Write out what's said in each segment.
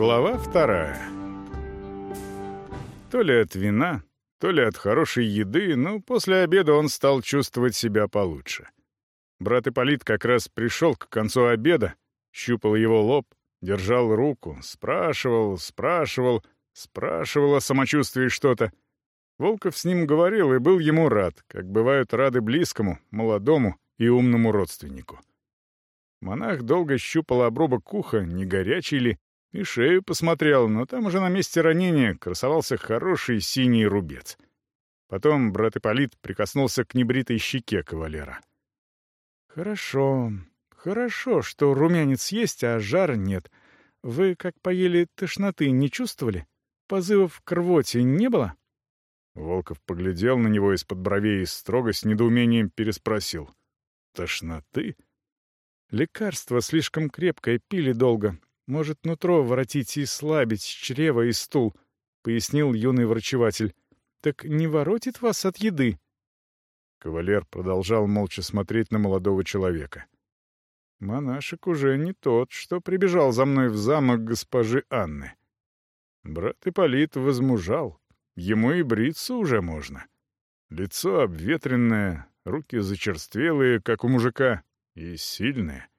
Глава вторая. То ли от вина, то ли от хорошей еды, но после обеда он стал чувствовать себя получше. Брат Ипполит как раз пришел к концу обеда, щупал его лоб, держал руку, спрашивал, спрашивал, спрашивал о самочувствии что-то. Волков с ним говорил и был ему рад, как бывают рады близкому, молодому и умному родственнику. Монах долго щупал обрубок уха, не горячий ли, и шею посмотрел, но там уже на месте ранения красовался хороший синий рубец. Потом брат Ипполит прикоснулся к небритой щеке кавалера. «Хорошо, хорошо, что румянец есть, а жара нет. Вы, как поели, тошноты не чувствовали? Позывов к рвоте не было?» Волков поглядел на него из-под бровей и строго с недоумением переспросил. «Тошноты?» «Лекарство слишком крепкое, пили долго. Может, нутро воротить и слабить, чрево и стул», — пояснил юный врачеватель. «Так не воротит вас от еды?» Кавалер продолжал молча смотреть на молодого человека. «Монашек уже не тот, что прибежал за мной в замок госпожи Анны. Брат Ипполит возмужал, ему и бриться уже можно. Лицо обветренное, руки зачерствелые, как у мужика, и сильные.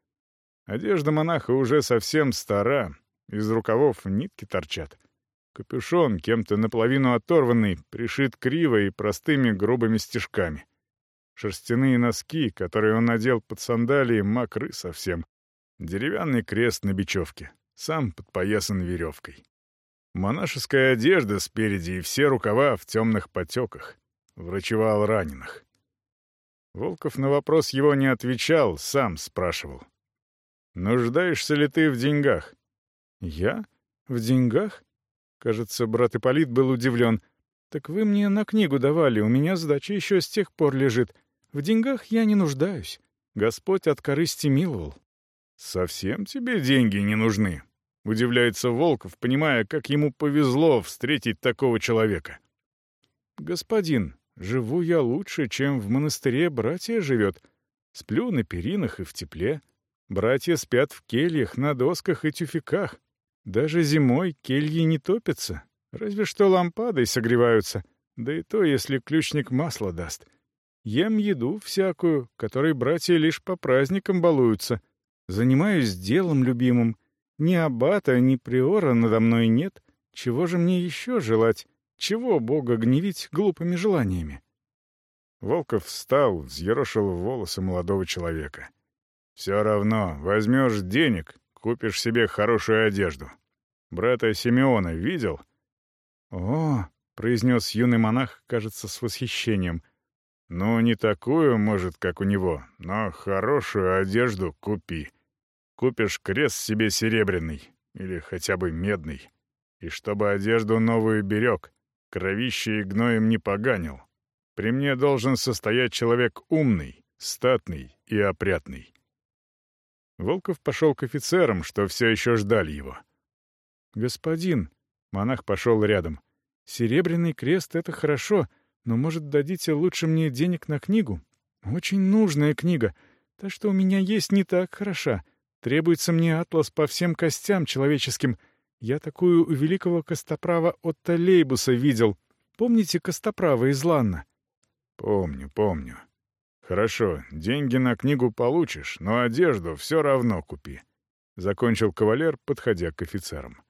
Одежда монаха уже совсем стара, из рукавов нитки торчат. Капюшон, кем-то наполовину оторванный, пришит криво и простыми грубыми стежками. Шерстяные носки, которые он надел под сандалии, мокры совсем. Деревянный крест на бечевке, сам подпоясан веревкой. Монашеская одежда спереди и все рукава в темных потеках. Врачевал раненых. Волков на вопрос его не отвечал, сам спрашивал. «Нуждаешься ли ты в деньгах?» «Я? В деньгах?» Кажется, брат Ипполит был удивлен. «Так вы мне на книгу давали, у меня сдача еще с тех пор лежит. В деньгах я не нуждаюсь. Господь от корысти миловал». «Совсем тебе деньги не нужны?» — удивляется Волков, понимая, как ему повезло встретить такого человека. «Господин, живу я лучше, чем в монастыре братья живет. Сплю на перинах и в тепле. Братья спят в кельях, на досках и тюфяках. Даже зимой кельи не топятся, разве что лампадой согреваются, да и то, если ключник масло даст. Ем еду всякую, которой братья лишь по праздникам балуются. Занимаюсь делом любимым. Ни аббата, ни приора надо мной нет. Чего же мне еще желать? Чего Бога гневить глупыми желаниями?» Волков встал, взъерошил волосы молодого человека. Все равно, возьмешь денег, купишь себе хорошую одежду. Брата Симеона видел? О, произнес юный монах, кажется, с восхищением. Ну, не такую, может, как у него, но хорошую одежду купи. Купишь крест себе серебряный или хотя бы медный. И чтобы одежду новую берег, кровище и гноем не поганил. При мне должен состоять человек умный, статный и опрятный. Волков пошел к офицерам, что все еще ждали его. «Господин», — монах пошел рядом, — «серебряный крест — это хорошо, но, может, дадите лучше мне денег на книгу? Очень нужная книга. Та, что у меня есть, не так хороша. Требуется мне атлас по всем костям человеческим. Я такую у великого костоправа от Талейбуса видел. Помните костоправа из Ланна?» «Помню, помню», «Хорошо, деньги на книгу получишь, но одежду все равно купи», — закончил кавалер, подходя к офицерам.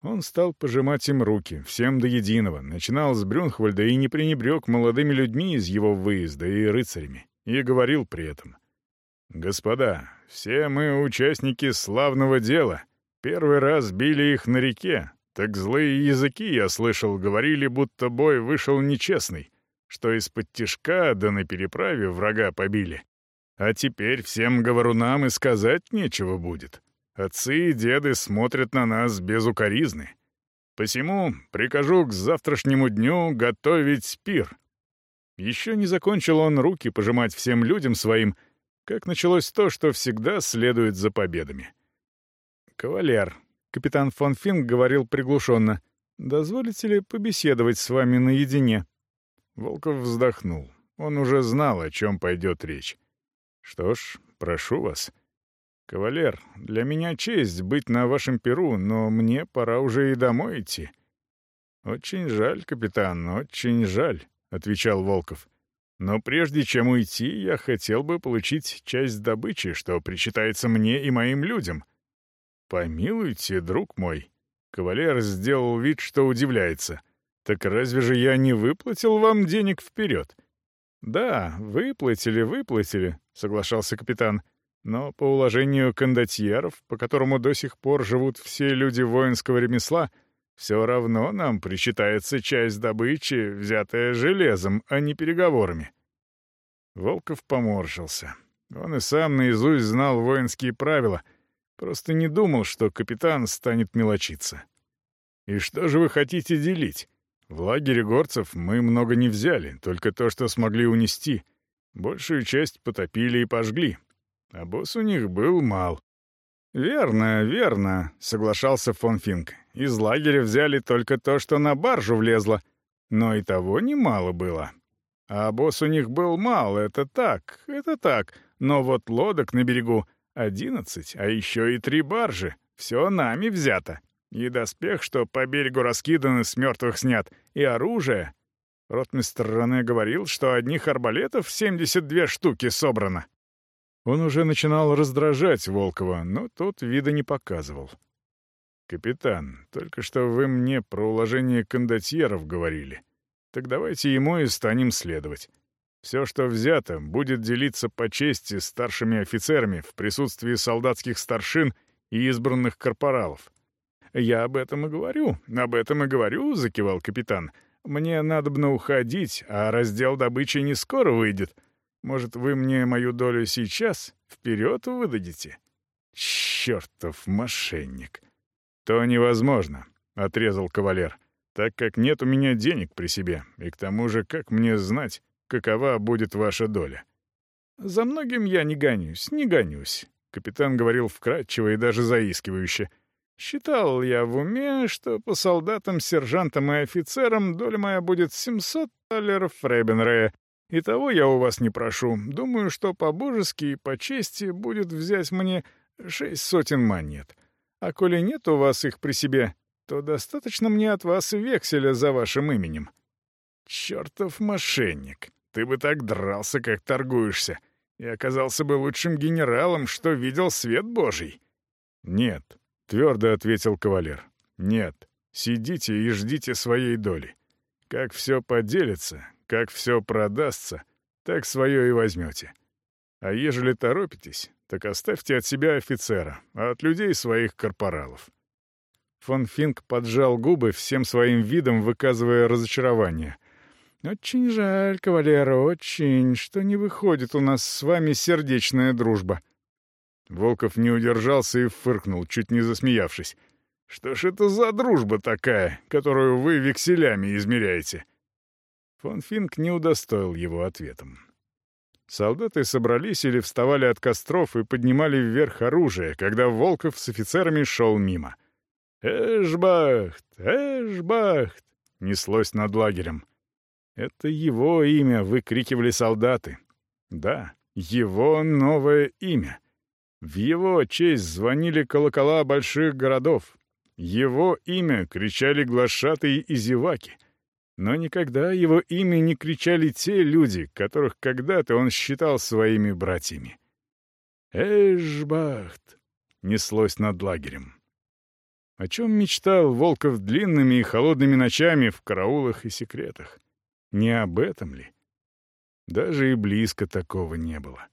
Он стал пожимать им руки, всем до единого, начинал с Брюнхвальда и не пренебрег молодыми людьми из его выезда и рыцарями, и говорил при этом. «Господа, все мы участники славного дела. Первый раз били их на реке, так злые языки, я слышал, говорили, будто бой вышел нечестный что из-под тишка да на переправе врага побили. А теперь всем говорунам и сказать нечего будет. Отцы и деды смотрят на нас без укоризны. Посему прикажу к завтрашнему дню готовить пир. Еще не закончил он руки пожимать всем людям своим, как началось то, что всегда следует за победами. «Кавалер», — капитан фон Финг говорил приглушенно, — «дозволите ли побеседовать с вами наедине?» Волков вздохнул. Он уже знал, о чем пойдет речь. «Что ж, прошу вас». «Кавалер, для меня честь быть на вашем перу, но мне пора уже и домой идти». «Очень жаль, капитан, очень жаль», — отвечал Волков. «Но прежде чем уйти, я хотел бы получить часть добычи, что причитается мне и моим людям». «Помилуйте, друг мой». Кавалер сделал вид, что удивляется. «Так разве же я не выплатил вам денег вперед?» «Да, выплатили, выплатили», — соглашался капитан. Но по уложению кондотьеров, по которому до сих пор живут все люди воинского ремесла, все равно нам причитается часть добычи, взятая железом, а не переговорами. Волков поморщился. Он и сам наизусть знал воинские правила, просто не думал, что капитан станет мелочиться. «И что же вы хотите делить? В лагере горцев мы много не взяли, только то, что смогли унести. Большую часть потопили и пожгли, а босс у них был мал. «Верно, верно», — соглашался фон Финк. «Из лагеря взяли только то, что на баржу влезло. Но и того немало было. А босс у них был мал, это так, это так. Но вот лодок на берегу одиннадцать, а еще и три баржи. Все нами взято. И доспех, что по берегу раскиданы, с мертвых снят, и оружие. Ротмистр Рене говорил, что одних арбалетов 72 штуки собрано. Он уже начинал раздражать Волкова, но тот вида не показывал. «Капитан, только что вы мне про уложение кондотьеров говорили. Так давайте ему и станем следовать. Все, что взято, будет делиться по чести старшими офицерами в присутствии солдатских старшин и избранных корпоралов». «Я об этом и говорю, об этом и говорю», — закивал капитан. «Мне надобно уходить, а раздел добычи не скоро выйдет». Может, вы мне мою долю сейчас вперед выдадите? Чертов мошенник. То невозможно, — отрезал кавалер, — так как нет у меня денег при себе, и к тому же, как мне знать, какова будет ваша доля? За многим я не гонюсь, не гонюсь, — капитан говорил вкратчиво и даже заискивающе. Считал я в уме, что по солдатам, сержантам и офицерам доля моя будет 700 талеров Фребенрея, и того я у вас не прошу. Думаю, что по-божески и по чести будет взять мне шесть сотен монет. А коли нет у вас их при себе, то достаточно мне от вас векселя за вашим именем. Чертов мошенник, ты бы так дрался, как торгуешься, и оказался бы лучшим генералом, что видел свет Божий. Нет, твердо ответил кавалер. Нет, сидите и ждите своей доли. Как все поделится, как все продастся, так свое и возьмете. А ежели торопитесь, так оставьте от себя офицера, а от людей своих корпоралов». Фон Финк поджал губы, всем своим видом выказывая разочарование. «Очень жаль, кавалер, очень, что не выходит у нас с вами сердечная дружба». Волков не удержался и фыркнул, чуть не засмеявшись. «Что ж это за дружба такая, которую вы векселями измеряете?» Фон Финк не удостоил его ответом. Солдаты собрались или вставали от костров и поднимали вверх оружие, когда Волков с офицерами шел мимо. «Эшбахт! Эшбахт!» — неслось над лагерем. Это его имя выкрикивали солдаты. Да, его новое имя. В его честь звонили колокола больших городов. Его имя кричали глашатые и зеваки — но никогда его имя не кричали те люди, которых когда-то он считал своими братьями. «Эшбахт!» — неслось над лагерем. О чем мечтал Волков длинными и холодными ночами в караулах и секретах? Не об этом ли? Даже и близко такого не было.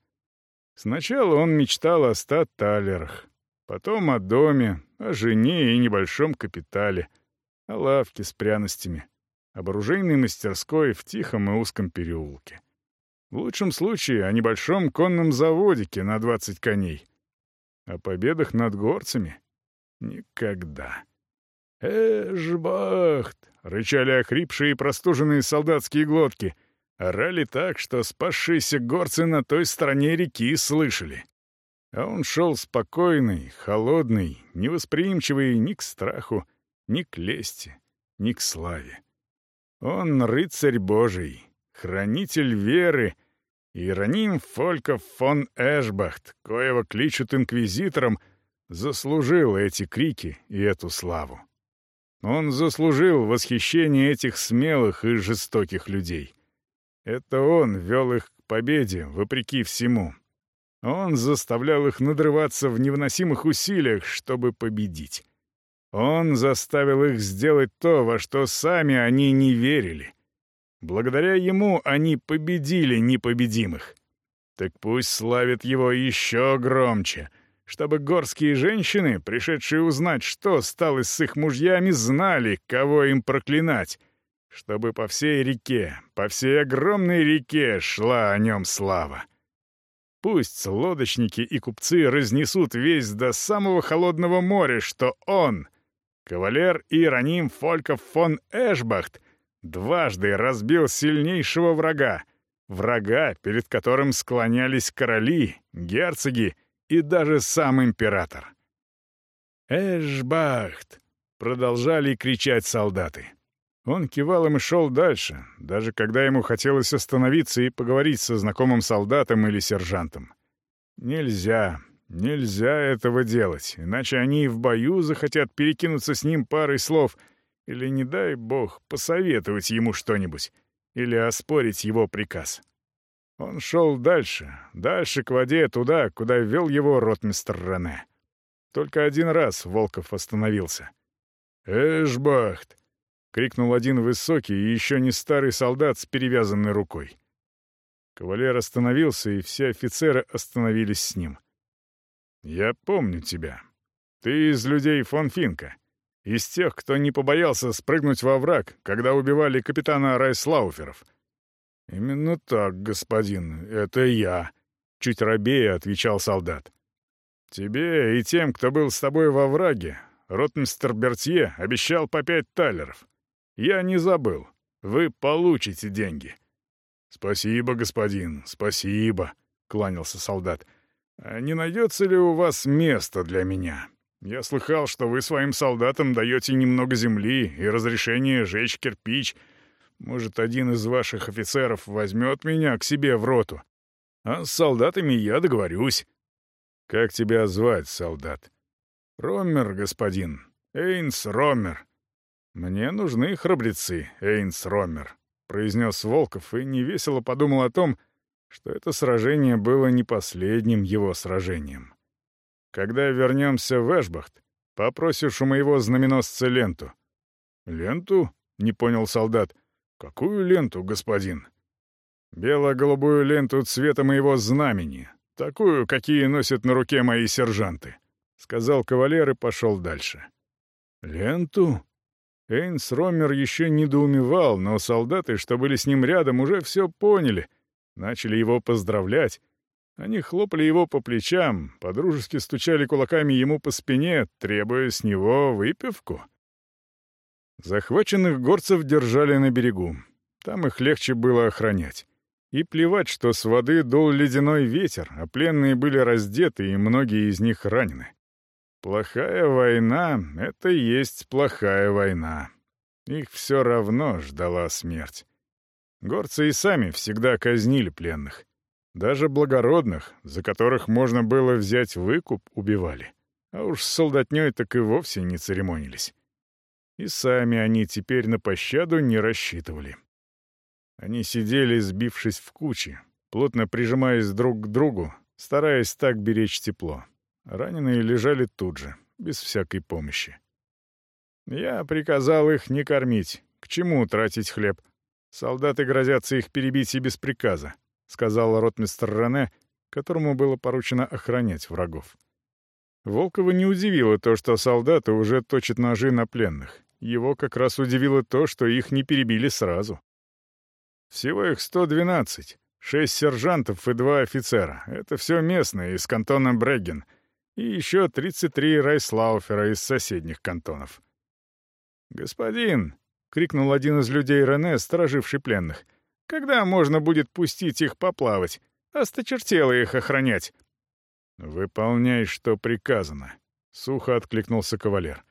Сначала он мечтал о ста талерах, потом о доме, о жене и небольшом капитале, о лавке с пряностями — об оружейной мастерской в тихом и узком переулке. В лучшем случае о небольшом конном заводике на 20 коней. О победах над горцами? Никогда. «Эшбахт!» — рычали охрипшие и простуженные солдатские глотки. Орали так, что спасшиеся горцы на той стороне реки слышали. А он шел спокойный, холодный, невосприимчивый ни к страху, ни к лести, ни к славе. Он рыцарь Божий, хранитель веры Иероним Фольков фон Эшбахт, коего кличут инквизитором, заслужил эти крики и эту славу. Он заслужил восхищение этих смелых и жестоких людей. Это он вел их к победе, вопреки всему. Он заставлял их надрываться в невыносимых усилиях, чтобы победить. Он заставил их сделать то, во что сами они не верили. Благодаря ему они победили непобедимых. Так пусть славят его еще громче — чтобы горские женщины, пришедшие узнать, что стало с их мужьями, знали, кого им проклинать, чтобы по всей реке, по всей огромной реке шла о нем слава. Пусть лодочники и купцы разнесут весь до самого холодного моря, что он, кавалер Иероним Фольков фон Эшбахт, дважды разбил сильнейшего врага, врага, перед которым склонялись короли, герцоги и даже сам император. «Эшбахт!» — продолжали кричать солдаты. Он кивал им и шел дальше, даже когда ему хотелось остановиться и поговорить со знакомым солдатом или сержантом. Нельзя, нельзя этого делать, иначе они в бою захотят перекинуться с ним парой слов или, не дай бог, посоветовать ему что-нибудь или оспорить его приказ. Он шел дальше, дальше к воде, туда, куда вел его ротмистр Рене. Только один раз Волков остановился. «Эшбахт!» — крикнул один высокий и еще не старый солдат с перевязанной рукой. Кавалер остановился, и все офицеры остановились с ним. «Я помню тебя. Ты из людей фон Финка. Из тех, кто не побоялся спрыгнуть во враг, когда убивали капитана Райслауферов. «Именно так, господин, это я», — чуть робея отвечал солдат. «Тебе и тем, кто был с тобой во враге, ротмистер Бертье обещал по пять талеров. Я не забыл. Вы получите деньги». «Спасибо, господин, спасибо», — кланялся солдат. «А не найдется ли у вас место для меня? Я слыхал, что вы своим солдатам даете немного земли и разрешение жечь кирпич» Может, один из ваших офицеров возьмет меня к себе в роту. А с солдатами я договорюсь. Как тебя звать, солдат? Роммер, господин. Эйнс Роммер. Мне нужны храбрецы, Эйнс Роммер, произнес Волков и невесело подумал о том, что это сражение было не последним его сражением. Когда вернемся в Эшбахт, попросишь у моего знаменосца ленту. «Ленту?» — не понял солдат. «Какую ленту, господин?» «Бело-голубую ленту цвета моего знамени, такую, какие носят на руке мои сержанты», — сказал кавалер и пошел дальше. «Ленту?» Эйнс Роммер еще недоумевал, но солдаты, что были с ним рядом, уже все поняли, начали его поздравлять. Они хлопали его по плечам, подружески стучали кулаками ему по спине, требуя с него выпивку. Захваченных горцев держали на берегу. Там их легче было охранять. И плевать, что с воды дул ледяной ветер, а пленные были раздеты, и многие из них ранены. Плохая война — это есть плохая война. Их все равно ждала смерть. Горцы и сами всегда казнили пленных. Даже благородных, за которых можно было взять выкуп, убивали. А уж с солдатней так и вовсе не церемонились. И сами они теперь на пощаду не рассчитывали. Они сидели, сбившись в кучи, плотно прижимаясь друг к другу, стараясь так беречь тепло. Раненые лежали тут же, без всякой помощи. Я приказал их не кормить. К чему тратить хлеб? Солдаты грозятся их перебить и без приказа, — сказал ротмистр Рене, которому было поручено охранять врагов. Волкова не удивило то, что солдаты уже точат ножи на пленных, его как раз удивило то, что их не перебили сразу. Всего их 112, шесть сержантов и два офицера. Это все местные, из кантона Брегген. И еще 33 райслауфера из соседних кантонов. «Господин!» — крикнул один из людей Рене, стороживший пленных. «Когда можно будет пустить их поплавать? Осточертело их охранять!» «Выполняй, что приказано», — сухо откликнулся кавалер.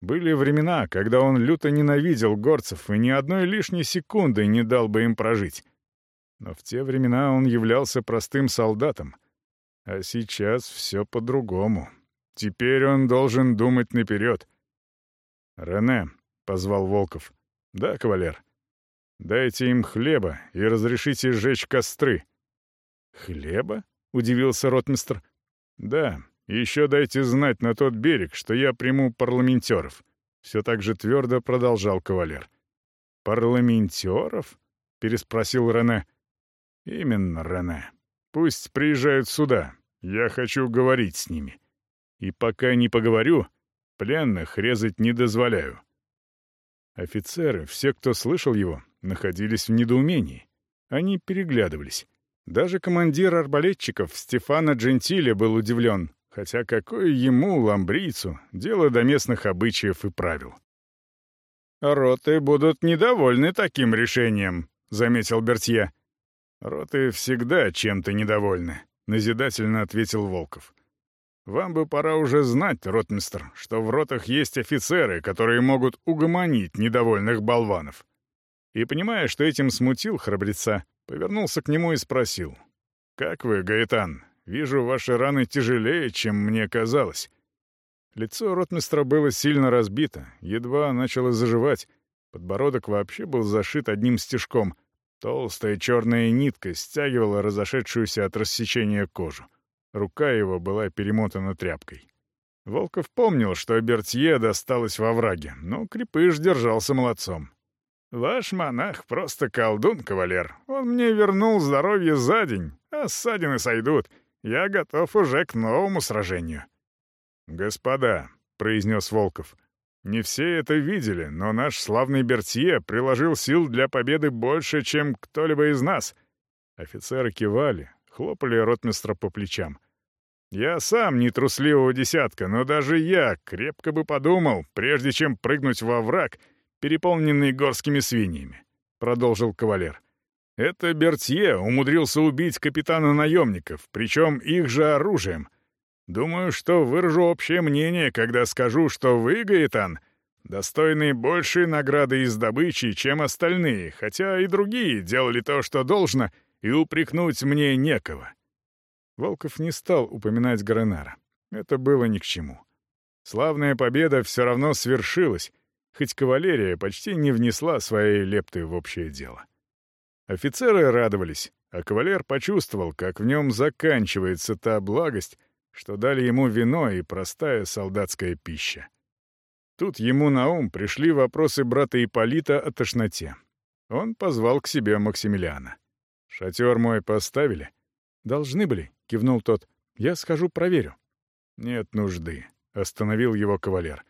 Были времена, когда он люто ненавидел горцев и ни одной лишней секунды не дал бы им прожить. Но в те времена он являлся простым солдатом. А сейчас все по-другому. Теперь он должен думать наперед. «Рене», — позвал Волков. «Да, кавалер. Дайте им хлеба и разрешите сжечь костры». «Хлеба?» — удивился ротмистр. «Да, еще дайте знать на тот берег, что я приму парламентеров», — все так же твердо продолжал кавалер. «Парламентеров?» — переспросил Рене. «Именно, Рене. Пусть приезжают сюда. Я хочу говорить с ними. И пока не поговорю, пленных резать не дозволяю». Офицеры, все, кто слышал его, находились в недоумении. Они переглядывались. Даже командир арбалетчиков Стефана Джентиле был удивлен, хотя какое ему, ламбрийцу, дело до местных обычаев и правил. «Роты будут недовольны таким решением», — заметил Бертье. «Роты всегда чем-то недовольны», — назидательно ответил Волков. «Вам бы пора уже знать, ротмистр, что в ротах есть офицеры, которые могут угомонить недовольных болванов». И, понимая, что этим смутил храбреца, повернулся к нему и спросил. «Как вы, Гаэтан? Вижу, ваши раны тяжелее, чем мне казалось». Лицо ротмистра было сильно разбито, едва начало заживать. Подбородок вообще был зашит одним стежком. Толстая черная нитка стягивала разошедшуюся от рассечения кожу. Рука его была перемотана тряпкой. Волков помнил, что Бертье досталось во враге, но крепыш держался молодцом. «Ваш монах просто колдун, кавалер. Он мне вернул здоровье за день, а ссадины сойдут. Я готов уже к новому сражению». «Господа», — произнес Волков, — «не все это видели, но наш славный Бертье приложил сил для победы больше, чем кто-либо из нас». Офицеры кивали, хлопали ротмистра по плечам. «Я сам не трусливого десятка, но даже я крепко бы подумал, прежде чем прыгнуть во враг, переполненный горскими свиньями», — продолжил кавалер. «Это Бертье умудрился убить капитана наемников, причем их же оружием». Думаю, что выражу общее мнение, когда скажу, что вы, Гаэтан, достойны большей награды из добычи, чем остальные, хотя и другие делали то, что должно, и упрекнуть мне некого». Волков не стал упоминать Гренара. Это было ни к чему. Славная победа все равно свершилась, хоть кавалерия почти не внесла своей лепты в общее дело. Офицеры радовались, а кавалер почувствовал, как в нем заканчивается та благость, что дали ему вино и простая солдатская пища. Тут ему на ум пришли вопросы брата Ипполита о тошноте. Он позвал к себе Максимилиана. «Шатер мой поставили?» «Должны были», — кивнул тот. «Я схожу проверю». «Нет нужды», — остановил его кавалер.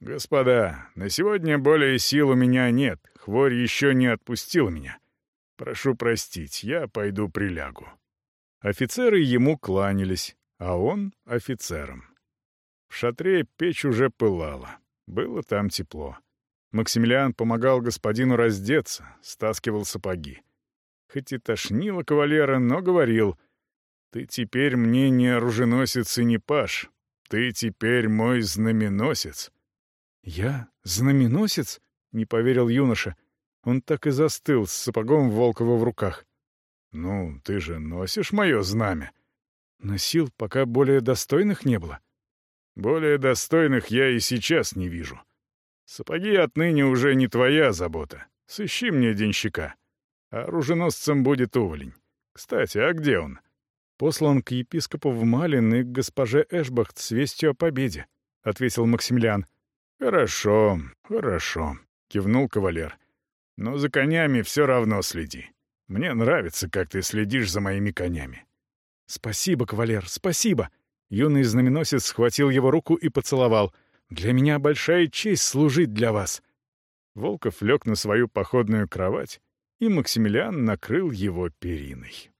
«Господа, на сегодня более сил у меня нет, хворь еще не отпустил меня. Прошу простить, я пойду прилягу». Офицеры ему кланялись, а он — офицером. В шатре печь уже пылала. Было там тепло. Максимилиан помогал господину раздеться, стаскивал сапоги. Хоть и тошнило кавалера, но говорил, «Ты теперь мне не оруженосец и не паш. Ты теперь мой знаменосец». «Я? Знаменосец?» — не поверил юноша. Он так и застыл с сапогом Волкова в руках. «Ну, ты же носишь мое знамя», Носил, пока более достойных не было. Более достойных я и сейчас не вижу. Сапоги отныне уже не твоя забота. Сыщи мне денщика. А оруженосцем будет уволень. Кстати, а где он? Послан к епископу в Малин и к госпоже Эшбахт с вестью о победе, — ответил Максимилиан. «Хорошо, хорошо», — кивнул кавалер. «Но за конями все равно следи. Мне нравится, как ты следишь за моими конями. «Спасибо, кавалер, спасибо!» Юный знаменосец схватил его руку и поцеловал. «Для меня большая честь служить для вас!» Волков лег на свою походную кровать, и Максимилиан накрыл его периной.